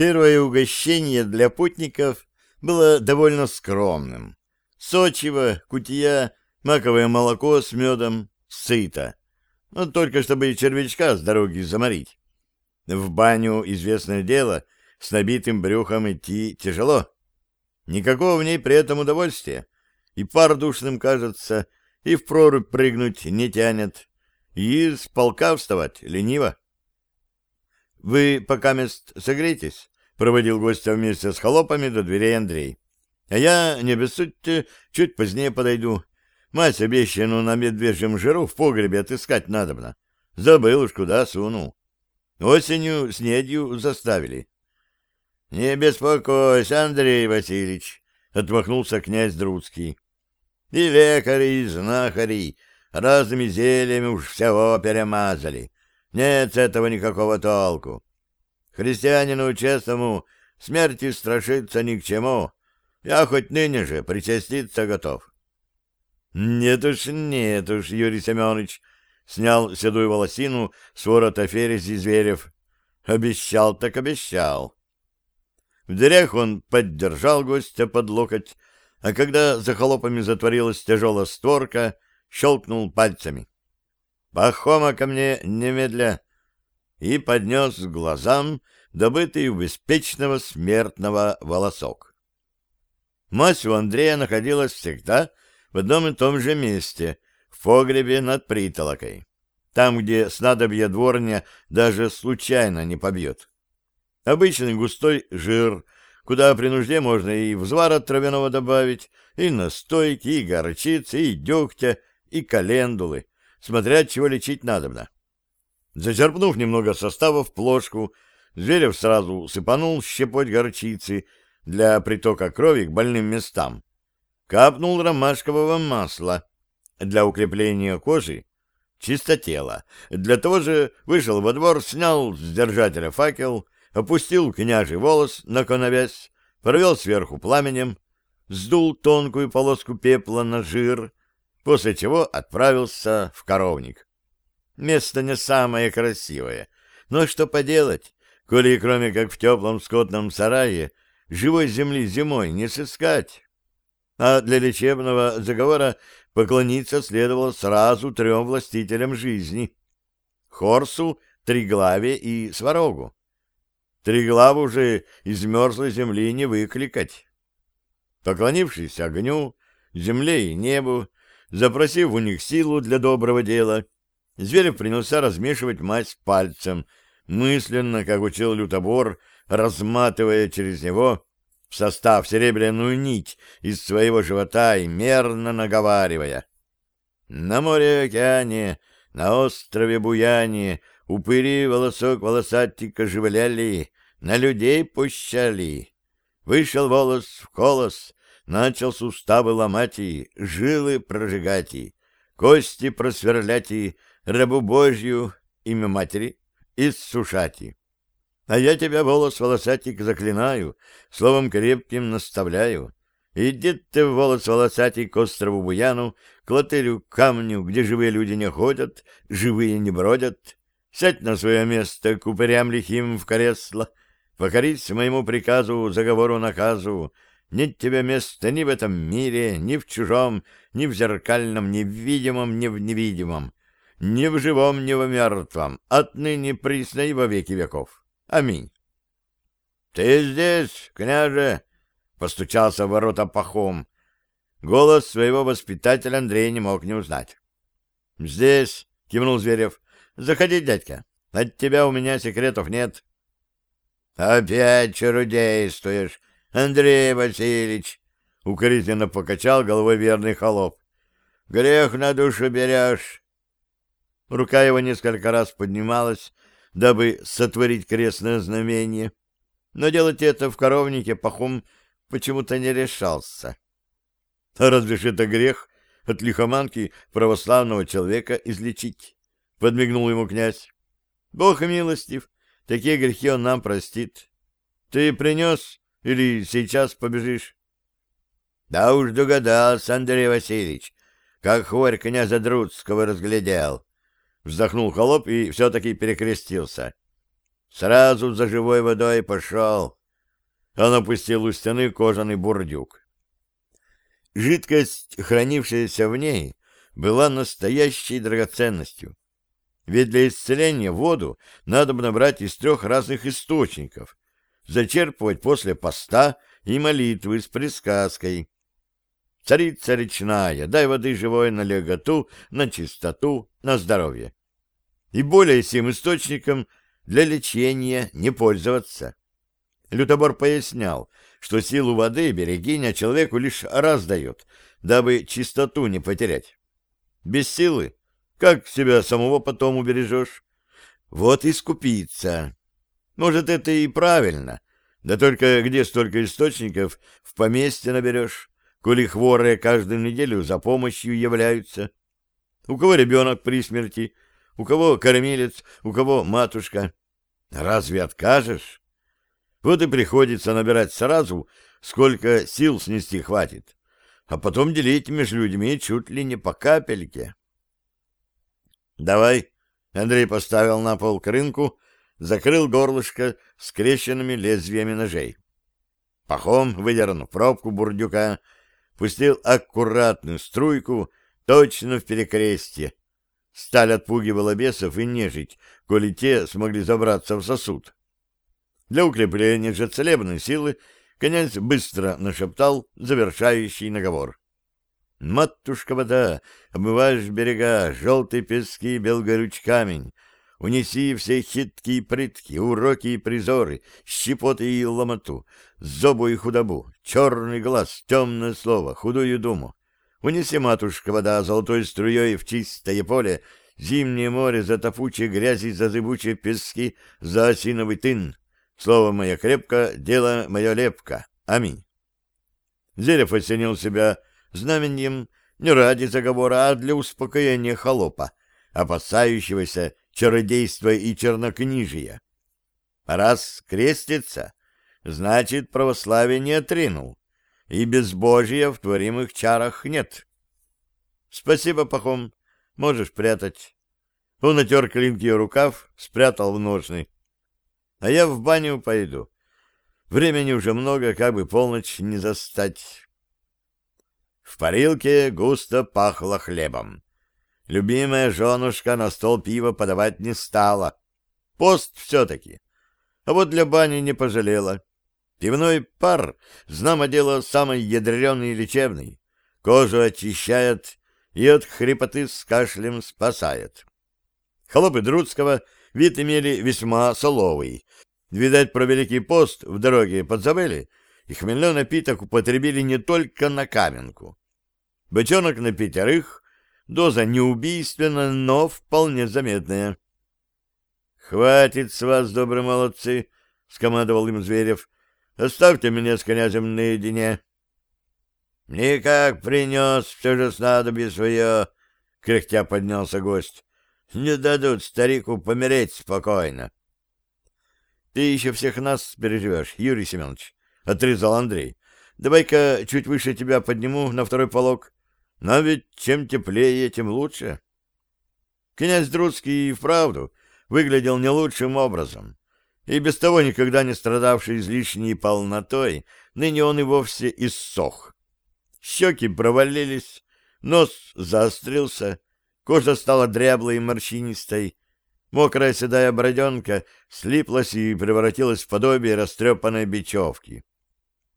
Первое угощение для путников было довольно скромным. Сочево, кутия, маковое молоко с медом, сыто. Но только чтобы червячка с дороги заморить. В баню, известное дело, с набитым брюхом идти тяжело. Никакого в ней при этом удовольствия. И пар душным кажется, и в прорубь прыгнуть не тянет, и с полка вставать лениво. — Вы пока мест согрейтесь, — проводил гостя вместе с холопами до дверей Андрей. — А я, не обессудьте, чуть позднее подойду. Мать обещанную на медвежьем жиру в погребе отыскать надобно. Забыл уж, куда сунул. Осенью с недью заставили. — Не беспокойся, Андрей Васильевич, — отмахнулся князь Друцкий. — И лекари, и знахари разными зельями уж всего перемазали. Нет с этого никакого толку. Христианину честному смерти страшиться ни к чему. Я хоть ныне же причаститься готов. — Нет уж, нет уж, Юрий Семенович, — снял седую волосину с ворота Ферези Зверев. Обещал так обещал. В дверях он поддержал гостя под локоть, а когда за холопами затворилась тяжелая створка, щелкнул пальцами. «Пахома ко мне немедля!» и поднес к глазам добытый у беспечного смертного волосок. Мать у Андрея находилась всегда в одном и том же месте, в погребе над притолокой, там, где снадобье дворня даже случайно не побьет. Обычный густой жир, куда при нужде можно и взвара травяного добавить, и настойки, и горчицы, и дегтя, и календулы, смотря чего лечить надобно. Зачерпнув немного состава в плошку, Зверев сразу сыпанул щепоть горчицы для притока крови к больным местам. Капнул ромашкового масла для укрепления кожи, чистотела. Для того же вышел во двор, снял с держателя факел, опустил княжий волос на коновязь, провел сверху пламенем, сдул тонкую полоску пепла на жир, после чего отправился в коровник. Место не самое красивое, но что поделать, коли кроме как в теплом скотном сарае живой земли зимой не сыскать. А для лечебного заговора поклониться следовало сразу трем властителям жизни — Хорсу, Триглаве и Сварогу. Триглаву же из мерзлой земли не выкликать. Поклонившись огню, земле и небу, Запросив у них силу для доброго дела, Зверев принялся размешивать мазь пальцем, мысленно, как учил лютобор, разматывая через него в состав серебряную нить из своего живота и мерно наговаривая. На море-океане, на острове Буяне, упыри волосок волосатика живляли, на людей пущали. Вышел волос в колос, начал суставы ломать и жилы прожигать и кости просверлять и рабу Божью, имя матери, иссушать и. А я тебя, волос волосатик, заклинаю, словом крепким наставляю. Иди ты, волос волосатик, к острову Буяну, к лотелю, камню, где живые люди не ходят, живые не бродят. Сядь на свое место к упырям лихим в кресло, покорись моему приказу, заговору, наказу, нет тебе места ни в этом мире, ни в чужом, ни в зеркальном, ни в видимом, ни в невидимом, ни в живом, ни в мертвом, отныне присно и во веки веков. Аминь. — Ты здесь, княже? — постучался в ворота пахом. Голос своего воспитателя Андрей не мог не узнать. — Здесь, — кивнул Зверев. — Заходи, дядька. От тебя у меня секретов нет. — Опять чародействуешь, Андрей Васильевич, — укоризненно покачал головой верный холоп, — грех на душу берешь. Рука его несколько раз поднималась, дабы сотворить крестное знамение, но делать это в коровнике Пахом почему-то не решался. А разве ж это грех от лихоманки православного человека излечить? — подмигнул ему князь. — Бог милостив, такие грехи он нам простит. Ты принес или сейчас побежишь? — Да уж догадался, Андрей Васильевич, как хворь князя Друцкого разглядел. Вздохнул холоп и все-таки перекрестился. Сразу за живой водой пошел. Он опустил у стены кожаный бурдюк. Жидкость, хранившаяся в ней, была настоящей драгоценностью. Ведь для исцеления воду надо набрать из трех разных источников, зачерпывать после поста и молитвы с присказкой. Царица речная, дай воды живой на леготу, на чистоту, на здоровье. И более сим источником для лечения не пользоваться. Лютобор пояснял, что силу воды берегиня человеку лишь раз дает, дабы чистоту не потерять. Без силы как себя самого потом убережешь? Вот и скупиться. Может, это и правильно, да только где столько источников в поместье наберешь, коли хворые каждую неделю за помощью являются? У кого ребенок при смерти, у кого кормилец, у кого матушка. Разве откажешь? Вот и приходится набирать сразу, сколько сил снести хватит, а потом делить между людьми чуть ли не по капельке. «Давай!» — Андрей поставил на пол крынку, закрыл горлышко скрещенными лезвиями ножей. Пахом, выдернув пробку бурдюка, пустил аккуратную струйку точно в перекрестье. Сталь отпугивала бесов и нежить, коли те смогли забраться в сосуд. Для укрепления же целебной силы князь быстро нашептал завершающий наговор. Матушка вода, обмываешь берега, желтые пески, белгорюч камень. Унеси все хитки и прытки, уроки и призоры, щепоты и ломоту, зобу и худобу, черный глаз, темное слово, худую думу. Унеси, матушка, вода золотой струей в чистое поле, зимнее море за топучие грязи, за зыбучие пески, за осиновый тын. Слово мое крепко, дело мое лепко. Аминь. Зелев осенил себя знаменем не ради заговора, а для успокоения холопа, опасающегося чародейства и чернокнижия. Раз крестится, значит, православие не отринул, и безбожия в творимых чарах нет. Спасибо, Пахом, можешь прятать. Он натер клинки рукав, спрятал в ножны. А я в баню пойду. Времени уже много, как бы полночь не застать. В парилке густо пахло хлебом. Любимая женушка на стол пива подавать не стала. Пост все-таки. А вот для бани не пожалела. Пивной пар, знамо дело, самый ядреный и лечебный. Кожу очищает и от хрипоты с кашлем спасает. Холопы Друцкого вид имели весьма соловый. Видать, про Великий пост в дороге подзабыли, и хмельной напиток употребили не только на каменку. Бочонок на пятерых, доза неубийственная, но вполне заметная. — Хватит с вас, добрые молодцы, — скомандовал им Зверев. — Оставьте меня с князем наедине. — Никак принес, все же снадобье свое, — кряхтя поднялся гость. — Не дадут старику помереть спокойно. — Ты еще всех нас переживешь, Юрий Семенович, — отрезал Андрей. — Давай-ка чуть выше тебя подниму на второй полог. Но ведь чем теплее, тем лучше. Князь Друцкий и вправду выглядел не лучшим образом. И без того никогда не страдавший излишней полнотой, ныне он и вовсе иссох. Щеки провалились, нос заострился, кожа стала дряблой и морщинистой, мокрая седая броденка слиплась и превратилась в подобие растрепанной бечевки.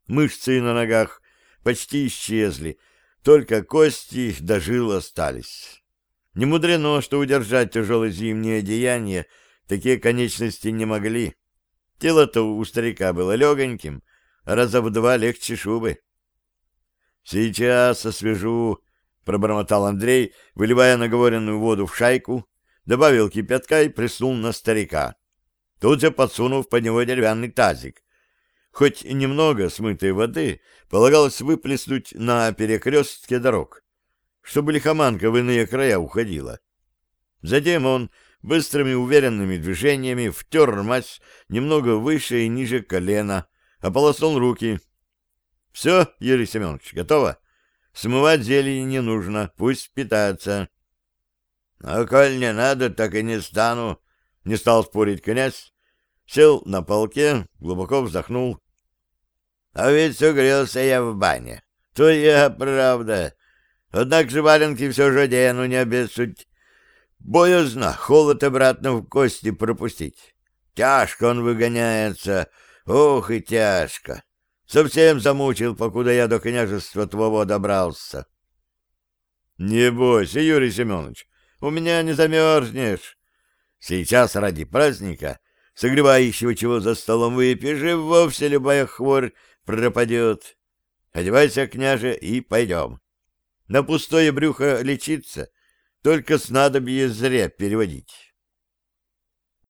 Мышцы на ногах почти исчезли, только кости до жил остались. Не мудрено, что удержать тяжелое зимнее одеяние такие конечности не могли. Тело-то у старика было легоньким, раза в два легче шубы. — Сейчас освежу, — пробормотал Андрей, выливая наговоренную воду в шайку, добавил кипятка и приснул на старика. Тут же подсунув под него деревянный тазик, Хоть немного смытой воды полагалось выплеснуть на перекрестке дорог, чтобы лихоманка в иные края уходила. Затем он быстрыми уверенными движениями втер мазь немного выше и ниже колена, ополоснул руки. — Все, Юрий Семенович, готово? Смывать зелень не нужно, пусть питается. — А коль не надо, так и не стану, — не стал спорить князь, сел на полке, глубоко вздохнул. А ведь согрелся я в бане. Твоя правда. Однако же валенки все же одену, не обессудь. Боязно холод обратно в кости пропустить. Тяжко он выгоняется, ох и тяжко. Совсем замучил, покуда я до княжества твоего добрался. Не бойся, Юрий Семенович, у меня не замерзнешь. Сейчас ради праздника, согревающего чего за столом выпьешь, и вовсе любая хворь пропадет. Одевайся, княже, и пойдем. На пустое брюхо лечиться, только снадобье зря переводить.